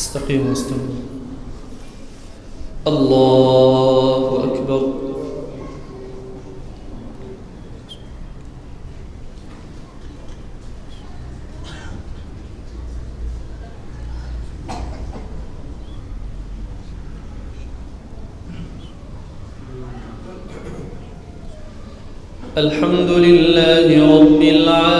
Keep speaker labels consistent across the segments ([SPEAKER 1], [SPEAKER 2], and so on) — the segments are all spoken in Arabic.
[SPEAKER 1] استقيموا واستووا الله أكبر. الحمد لله رب العالمين.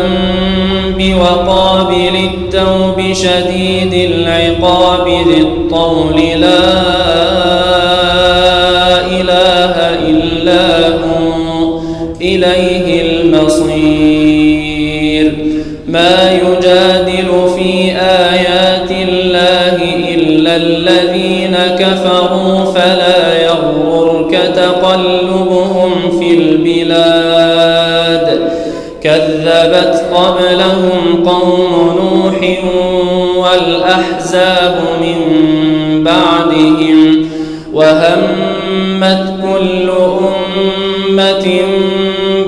[SPEAKER 1] الذنب وقابل التوب شديد العقاب ذي الطول. لا إله إلا هو إليه المصير. ما يجادل في آيات الله إلا الذين كفروا فلا يغررك تقلبهم في البلاد. كذبت قبلهم قوم نوح والأحزاب من بعدهم وهمت كل أمة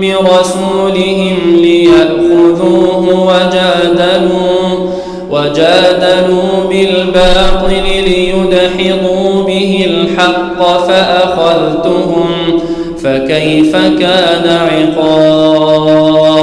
[SPEAKER 1] برسولهم ليأخذوه وجادلوا وجادلوا بالباطل ليدحضوا به الحق فأخذتهم فكيف كان عقاب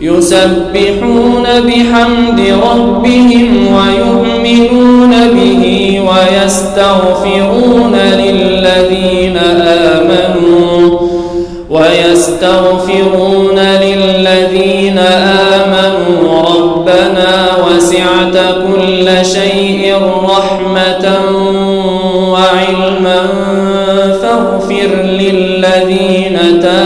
[SPEAKER 1] يسبحون بحمد ربهم ويؤمنون به ويستغفرون للذين آمنوا ويستغفرون للذين آمنوا ربنا وسعت كل شيء رحمة وعلما فاغفر للذين تابوا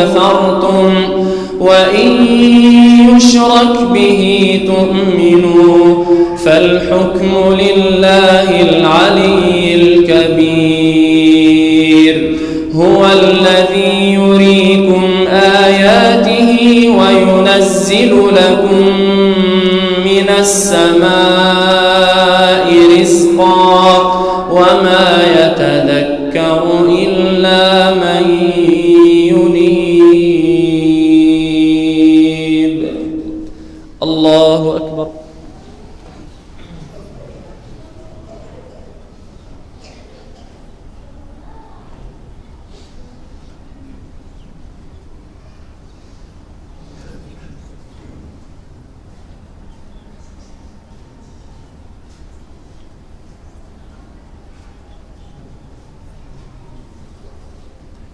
[SPEAKER 1] كفرتم وإن يشرك به تؤمنوا فالحكم لله العلي الكبير. هو الذي يريكم آياته وينزل لكم من السماء